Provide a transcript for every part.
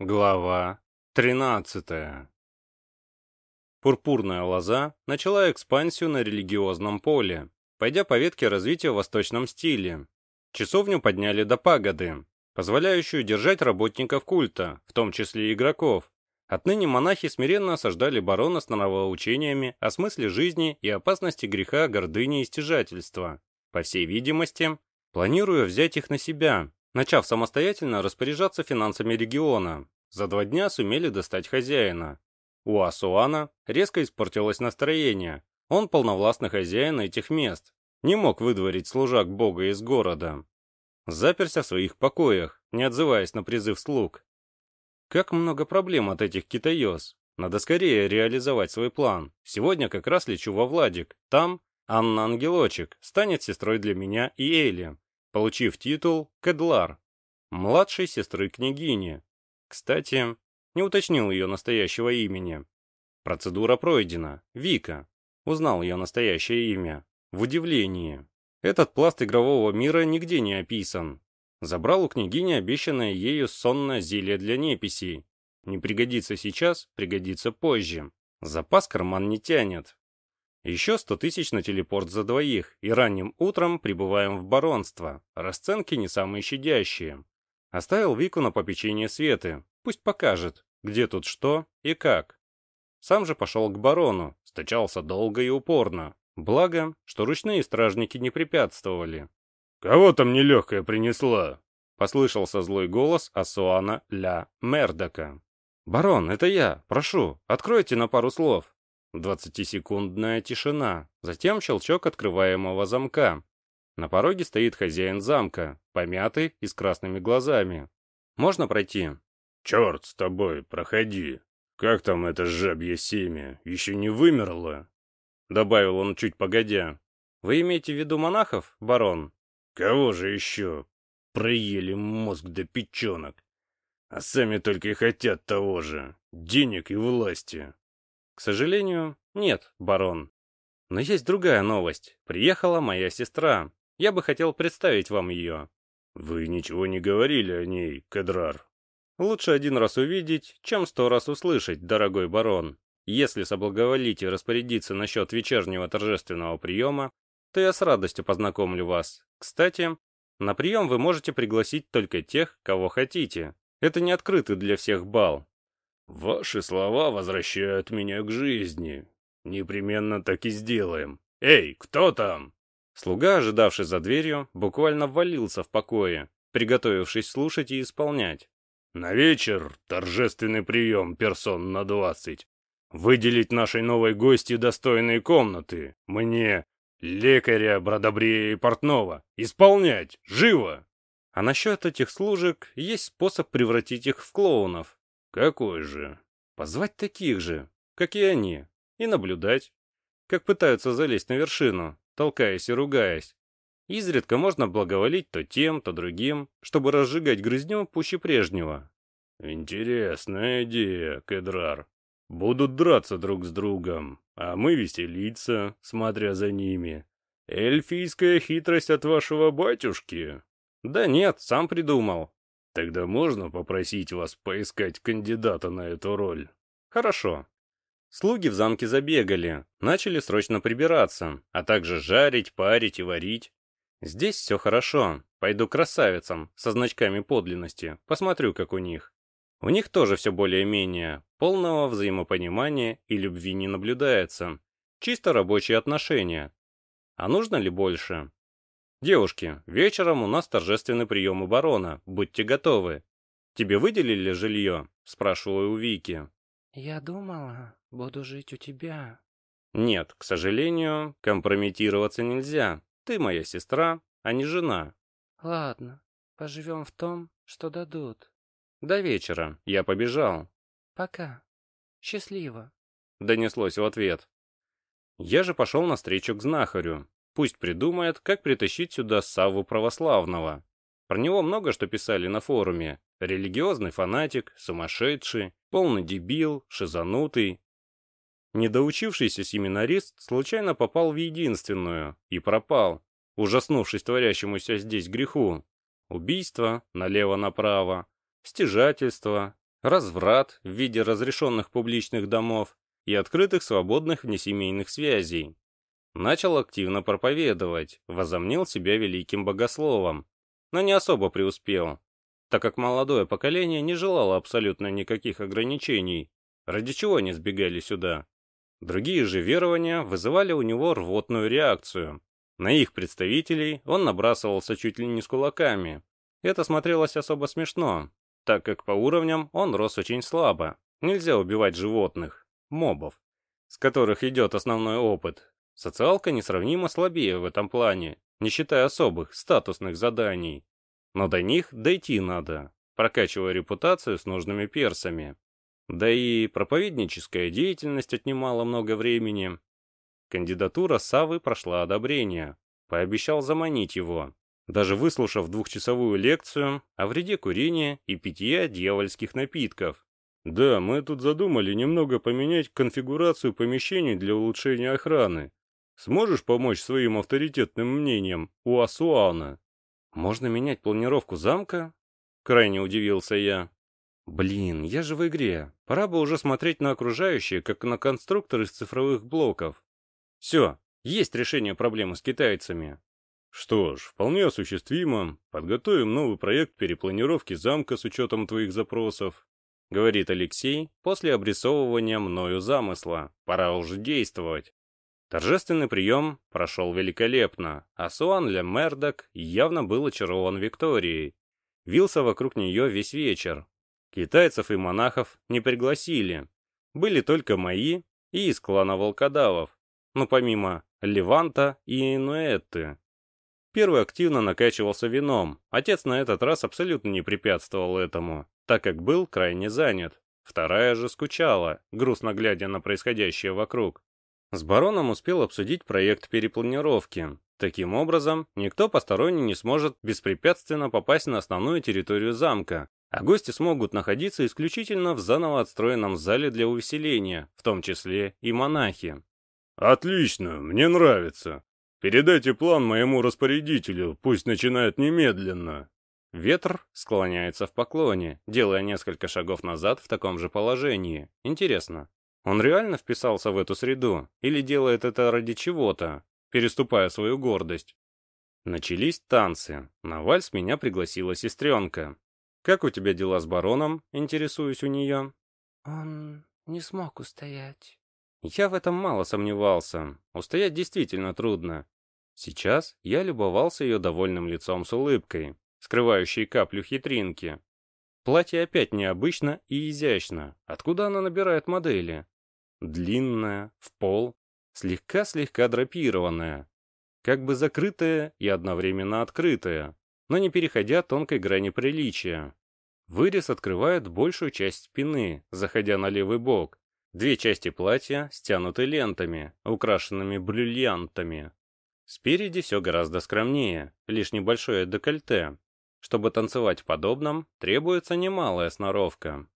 Глава 13 Пурпурная лоза начала экспансию на религиозном поле, пойдя по ветке развития в восточном стиле. Часовню подняли до пагоды, позволяющую держать работников культа, в том числе игроков. Отныне монахи смиренно осаждали барона с нравоучениями о смысле жизни и опасности греха, гордыни и стяжательства. По всей видимости, планируя взять их на себя, начав самостоятельно распоряжаться финансами региона. За два дня сумели достать хозяина. У Асуана резко испортилось настроение. Он полновластный хозяин этих мест. Не мог выдворить служак бога из города. Заперся в своих покоях, не отзываясь на призыв слуг. Как много проблем от этих китаёс. Надо скорее реализовать свой план. Сегодня как раз лечу во Владик. Там Анна Ангелочек станет сестрой для меня и Эйли получив титул Кедлар, младшей сестры княгини. Кстати, не уточнил ее настоящего имени. Процедура пройдена. Вика. Узнал ее настоящее имя. В удивлении. Этот пласт игрового мира нигде не описан. Забрал у княгини обещанное ею сонное зелье для неписей. Не пригодится сейчас, пригодится позже. Запас карман не тянет. Еще сто тысяч на телепорт за двоих, и ранним утром прибываем в баронство. Расценки не самые щадящие. Оставил Вику на попечение Светы. Пусть покажет, где тут что и как. Сам же пошел к барону, стачался долго и упорно. Благо, что ручные стражники не препятствовали. «Кого там нелегкая принесла?» Послышался злой голос Асуана Ля Мердока. «Барон, это я. Прошу, откройте на пару слов». Двадцатисекундная тишина, затем щелчок открываемого замка. На пороге стоит хозяин замка, помятый и с красными глазами. «Можно пройти?» «Черт с тобой, проходи. Как там это жабье семя? Еще не вымерло?» Добавил он чуть погодя. «Вы имеете в виду монахов, барон?» «Кого же еще? Проели мозг до печенок. А сами только и хотят того же. Денег и власти. К сожалению, нет, барон. Но есть другая новость. Приехала моя сестра. Я бы хотел представить вам ее. Вы ничего не говорили о ней, Кедрар. Лучше один раз увидеть, чем сто раз услышать, дорогой барон. Если соблаговолите распорядиться насчет вечернего торжественного приема, то я с радостью познакомлю вас. Кстати, на прием вы можете пригласить только тех, кого хотите. Это не открытый для всех бал. Ваши слова возвращают меня к жизни. Непременно так и сделаем. Эй, кто там? Слуга, ожидавший за дверью, буквально ввалился в покое, приготовившись слушать и исполнять. На вечер торжественный прием персон на двадцать. Выделить нашей новой гости достойные комнаты. Мне, лекаря, бродобрея и портного. Исполнять! Живо! А насчет этих служек есть способ превратить их в клоунов. Какой же? Позвать таких же, как и они, и наблюдать, как пытаются залезть на вершину, толкаясь и ругаясь. Изредка можно благоволить то тем, то другим, чтобы разжигать грызню пуще прежнего. Интересная идея, Кедрар. Будут драться друг с другом, а мы веселиться, смотря за ними. Эльфийская хитрость от вашего батюшки? Да нет, сам придумал. Тогда можно попросить вас поискать кандидата на эту роль? Хорошо. Слуги в замке забегали, начали срочно прибираться, а также жарить, парить и варить. Здесь все хорошо. Пойду к красавицам со значками подлинности, посмотрю, как у них. У них тоже все более-менее, полного взаимопонимания и любви не наблюдается. Чисто рабочие отношения. А нужно ли больше? «Девушки, вечером у нас торжественный прием у барона. Будьте готовы. Тебе выделили жилье?» — спрашиваю у Вики. «Я думала, буду жить у тебя». «Нет, к сожалению, компрометироваться нельзя. Ты моя сестра, а не жена». «Ладно, поживем в том, что дадут». «До вечера. Я побежал». «Пока. Счастливо», — донеслось в ответ. Я же пошел навстречу к знахарю. Пусть придумает, как притащить сюда Савву Православного. Про него много что писали на форуме. Религиозный фанатик, сумасшедший, полный дебил, шизанутый. Недоучившийся семинарист случайно попал в единственную и пропал, ужаснувшись творящемуся здесь греху. Убийство налево-направо, стяжательство, разврат в виде разрешенных публичных домов и открытых свободных внесемейных связей. Начал активно проповедовать, возомнил себя великим богословом, но не особо преуспел, так как молодое поколение не желало абсолютно никаких ограничений, ради чего они сбегали сюда. Другие же верования вызывали у него рвотную реакцию. На их представителей он набрасывался чуть ли не с кулаками. Это смотрелось особо смешно, так как по уровням он рос очень слабо. Нельзя убивать животных, мобов, с которых идет основной опыт. Социалка несравнимо слабее в этом плане, не считая особых, статусных заданий. Но до них дойти надо, прокачивая репутацию с нужными персами. Да и проповедническая деятельность отнимала много времени. Кандидатура Савы прошла одобрение. Пообещал заманить его даже выслушав двухчасовую лекцию о вреде курения и питья дьявольских напитков. Да, мы тут задумали немного поменять конфигурацию помещений для улучшения охраны. Сможешь помочь своим авторитетным мнением у Асуана? Можно менять планировку замка? Крайне удивился я. Блин, я же в игре. Пора бы уже смотреть на окружающее, как на конструктор из цифровых блоков. Все, есть решение проблемы с китайцами. Что ж, вполне осуществимо. Подготовим новый проект перепланировки замка с учетом твоих запросов. Говорит Алексей после обрисовывания мною замысла. Пора уже действовать. Торжественный прием прошел великолепно, а Суан Ле Мердок явно был очарован Викторией. Вился вокруг нее весь вечер. Китайцев и монахов не пригласили. Были только мои и из клана волкодавов. Но помимо Леванта и Инуэты. Первый активно накачивался вином. Отец на этот раз абсолютно не препятствовал этому, так как был крайне занят. Вторая же скучала, грустно глядя на происходящее вокруг. С бароном успел обсудить проект перепланировки. Таким образом, никто посторонний не сможет беспрепятственно попасть на основную территорию замка, а гости смогут находиться исключительно в заново отстроенном зале для увеселения, в том числе и монахи. «Отлично, мне нравится. Передайте план моему распорядителю, пусть начинает немедленно. Ветр склоняется в поклоне, делая несколько шагов назад в таком же положении. Интересно, он реально вписался в эту среду или делает это ради чего-то, переступая свою гордость? Начались танцы. На вальс меня пригласила сестренка. «Как у тебя дела с бароном?» — интересуюсь у нее. «Он не смог устоять». Я в этом мало сомневался. Устоять действительно трудно. Сейчас я любовался ее довольным лицом с улыбкой, скрывающей каплю хитринки. Платье опять необычно и изящно. Откуда она набирает модели? Длинная, в пол, слегка-слегка драпированная. Как бы закрытая и одновременно открытая, но не переходя тонкой грани приличия. Вырез открывает большую часть спины, заходя на левый бок, Две части платья стянуты лентами, украшенными бриллиантами. Спереди все гораздо скромнее, лишь небольшое декольте. Чтобы танцевать в подобном, требуется немалая сноровка.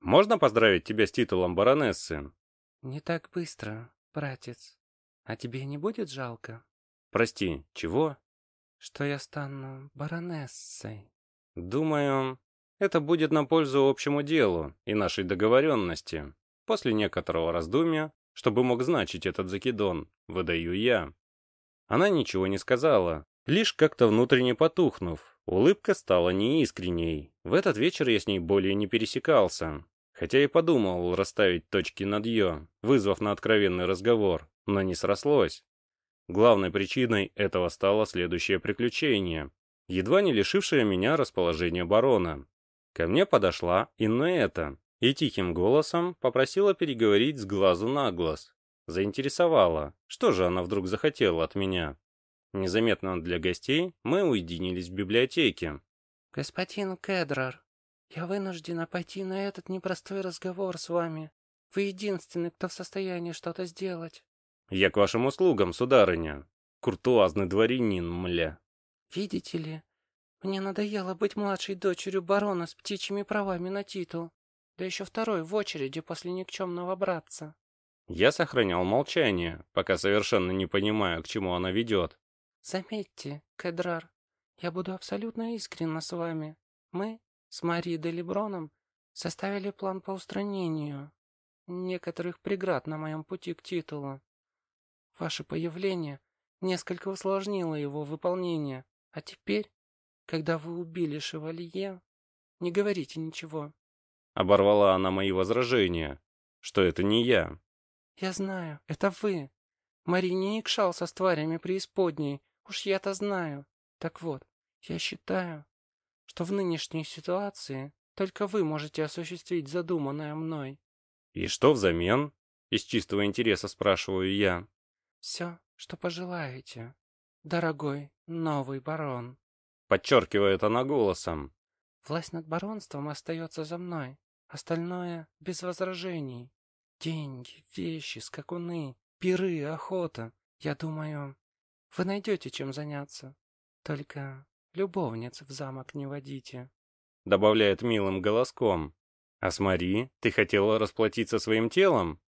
Можно поздравить тебя с титулом баронессы? Не так быстро, братец. А тебе не будет жалко? Прости, чего? Что я стану баронессой. Думаю, это будет на пользу общему делу и нашей договоренности. После некоторого раздумья, чтобы мог значить этот закидон, выдаю я. Она ничего не сказала, лишь как-то внутренне потухнув. Улыбка стала неискренней. В этот вечер я с ней более не пересекался. Хотя и подумал расставить точки над «ё», вызвав на откровенный разговор, но не срослось. Главной причиной этого стало следующее приключение, едва не лишившее меня расположения барона. Ко мне подошла Иннеэта, и тихим голосом попросила переговорить с глазу на глаз. Заинтересовала, что же она вдруг захотела от меня. Незаметно для гостей мы уединились в библиотеке. «Господин Кедрар, я вынуждена пойти на этот непростой разговор с вами. Вы единственный, кто в состоянии что-то сделать». «Я к вашим услугам, сударыня. Куртуазный дворянин, мля». «Видите ли, мне надоело быть младшей дочерью барона с птичьими правами на титул. Да еще второй в очереди после никчемного братца. Я сохранял молчание, пока совершенно не понимаю, к чему она ведет. Заметьте, Кедрар, я буду абсолютно искренна с вами. Мы с Марией де Леброном Составили план по устранению некоторых преград на моем пути к титулу. Ваше появление несколько усложнило его выполнение, а теперь, когда вы убили шевалье, не говорите ничего. Оборвала она мои возражения, что это не я. Я знаю, это вы. Мари не икшался с тварями преисподней, уж я-то знаю. Так вот, я считаю, что в нынешней ситуации только вы можете осуществить задуманное мной. И что взамен? Из чистого интереса спрашиваю я. Все, что пожелаете, дорогой новый барон. Подчеркивает она голосом. Власть над баронством остается за мной. Остальное без возражений. Деньги, вещи, скакуны, пиры, охота. Я думаю, вы найдете чем заняться. Только любовниц в замок не водите добавляет милым голоском. «А смотри, ты хотела расплатиться своим телом?»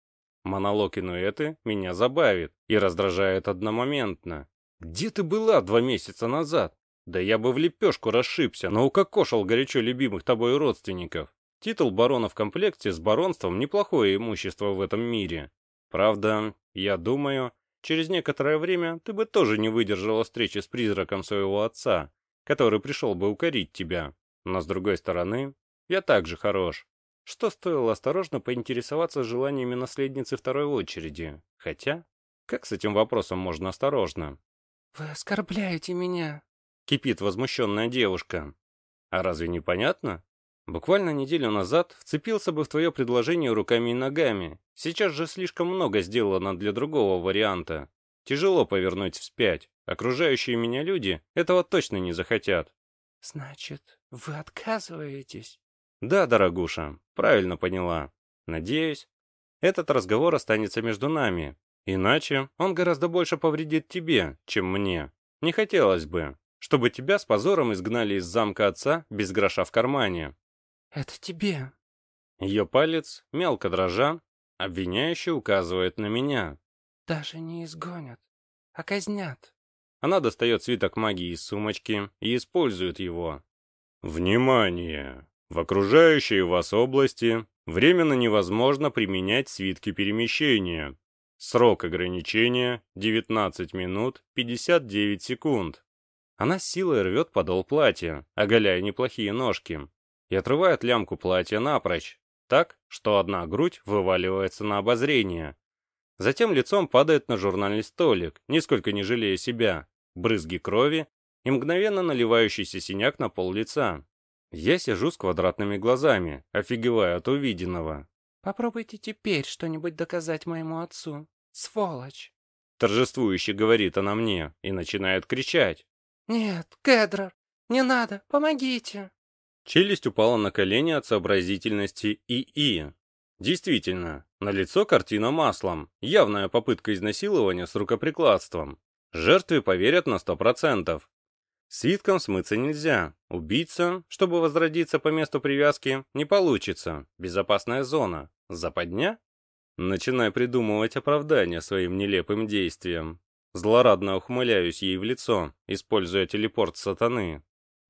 Монолог Инуэты меня забавит и раздражает одномоментно. «Где ты была два месяца назад? Да я бы в лепешку расшибся, но укокошил горячо любимых тобой родственников. Титул барона в комплекте с баронством – неплохое имущество в этом мире. Правда, я думаю, через некоторое время ты бы тоже не выдержала встречи с призраком своего отца, который пришел бы укорить тебя. Но с другой стороны, я также хорош. Что стоило осторожно поинтересоваться желаниями наследницы второй очереди. Хотя, как с этим вопросом можно осторожно? «Вы оскорбляете меня», — кипит возмущенная девушка. «А разве не понятно? Буквально неделю назад вцепился бы в твое предложение руками и ногами. Сейчас же слишком много сделано для другого варианта. Тяжело повернуть вспять. Окружающие меня люди этого точно не захотят. «Значит, вы отказываетесь?» «Да, дорогуша, правильно поняла. Надеюсь, этот разговор останется между нами. Иначе он гораздо больше повредит тебе, чем мне. Не хотелось бы, чтобы тебя с позором изгнали из замка отца без гроша в кармане». «Это тебе». Ее палец, мелко дрожа, обвиняюще указывает на меня. «Даже не изгонят, а казнят». Она достает свиток магии из сумочки и использует его. Внимание! В окружающей вас области временно невозможно применять свитки перемещения. Срок ограничения 19 минут 59 секунд. Она силой рвет подол платья, оголяя неплохие ножки, и отрывает лямку платья напрочь, так, что одна грудь вываливается на обозрение. Затем лицом падает на журнальный столик, нисколько не жалея себя, брызги крови и мгновенно наливающийся синяк на пол лица. Я сижу с квадратными глазами, офигевая от увиденного. «Попробуйте теперь что-нибудь доказать моему отцу, сволочь!» Торжествующе говорит она мне и начинает кричать. «Нет, Кедрор, не надо, помогите!» Челюсть упала на колени от сообразительности ИИ. Действительно, на лицо картина маслом, явная попытка изнасилования с рукоприкладством. Жертве поверят на сто процентов. Свитком смыться нельзя. Убийца, чтобы возродиться по месту привязки, не получится. Безопасная зона. Западня? Начинай придумывать оправдания своим нелепым действиям. Злорадно ухмыляюсь ей в лицо, используя телепорт сатаны.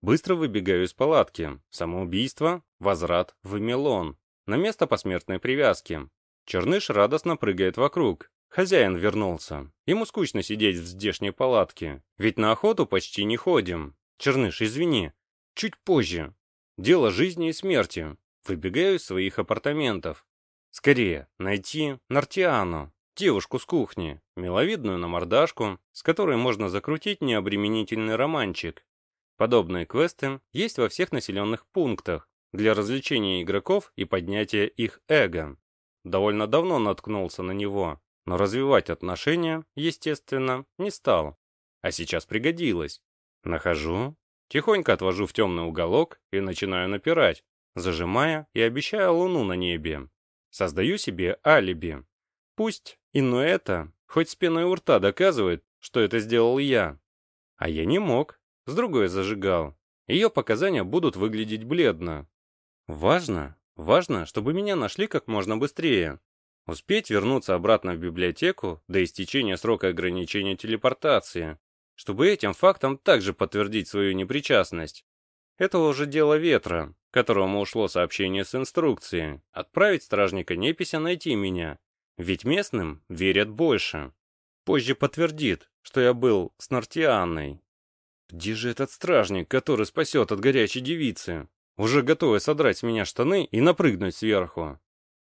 Быстро выбегаю из палатки. Самоубийство, возврат в Мелон. На место посмертной привязки. Черныш радостно прыгает вокруг, Хозяин вернулся. Ему скучно сидеть в здешней палатке, ведь на охоту почти не ходим. Черныш, извини. Чуть позже. Дело жизни и смерти. Выбегаю из своих апартаментов. Скорее, найти Нартиану, девушку с кухни, миловидную на мордашку, с которой можно закрутить необременительный романчик. Подобные квесты есть во всех населенных пунктах для развлечения игроков и поднятия их эго. Довольно давно наткнулся на него, но развивать отношения, естественно, не стал. А сейчас пригодилось. Нахожу, тихонько отвожу в темный уголок и начинаю напирать, зажимая и обещая луну на небе. Создаю себе алиби. Пусть и но это, хоть с пеной у рта доказывает, что это сделал я. А я не мог, с другой зажигал. Ее показания будут выглядеть бледно. Важно, важно, чтобы меня нашли как можно быстрее, Успеть вернуться обратно в библиотеку до истечения срока ограничения телепортации, чтобы этим фактом также подтвердить свою непричастность. Это уже дело ветра, которому ушло сообщение с инструкцией, отправить стражника Непися найти меня, ведь местным верят больше. Позже подтвердит, что я был с Нартианной. Где же этот стражник, который спасет от горячей девицы? Уже готовый содрать с меня штаны и напрыгнуть сверху.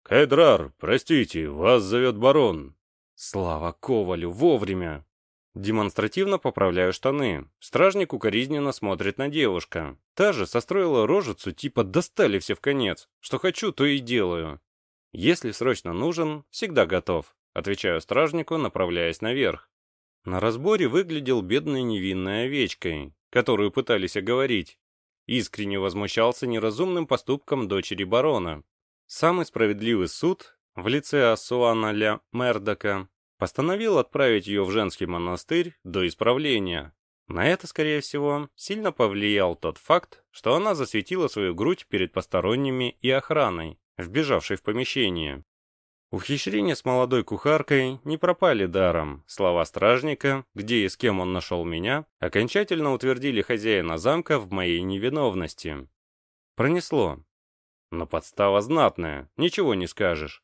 «Кайдрар, простите, вас зовет барон». Слава Ковалю, вовремя. Демонстративно поправляю штаны. Стражник укоризненно смотрит на девушка. Та же состроила рожицу, типа достали все в конец. Что хочу, то и делаю. Если срочно нужен, всегда готов. Отвечаю стражнику, направляясь наверх. На разборе выглядел бедной невинной овечкой, которую пытались оговорить. Искренне возмущался неразумным поступком дочери барона. Самый справедливый суд в лице Асуана Ля Мердока постановил отправить ее в женский монастырь до исправления. На это, скорее всего, сильно повлиял тот факт, что она засветила свою грудь перед посторонними и охраной, вбежавшей в помещение. Ухищрения с молодой кухаркой не пропали даром. Слова стражника, где и с кем он нашел меня, окончательно утвердили хозяина замка в моей невиновности. Пронесло. Но подстава знатная, ничего не скажешь.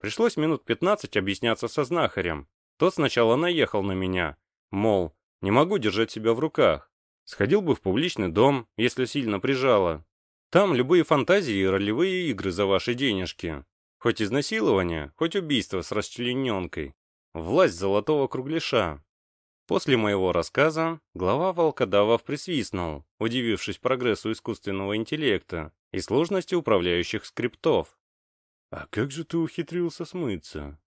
Пришлось минут пятнадцать объясняться со знахарем. Тот сначала наехал на меня, мол, не могу держать себя в руках. Сходил бы в публичный дом, если сильно прижало. Там любые фантазии и ролевые игры за ваши денежки. Хоть изнасилование, хоть убийство с расчлененкой. Власть золотого кругляша. После моего рассказа глава волкодавов присвистнул, удивившись прогрессу искусственного интеллекта и сложности управляющих скриптов. «А как же ты ухитрился смыться?»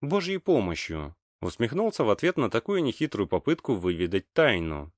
«Божьей помощью», усмехнулся в ответ на такую нехитрую попытку выведать тайну.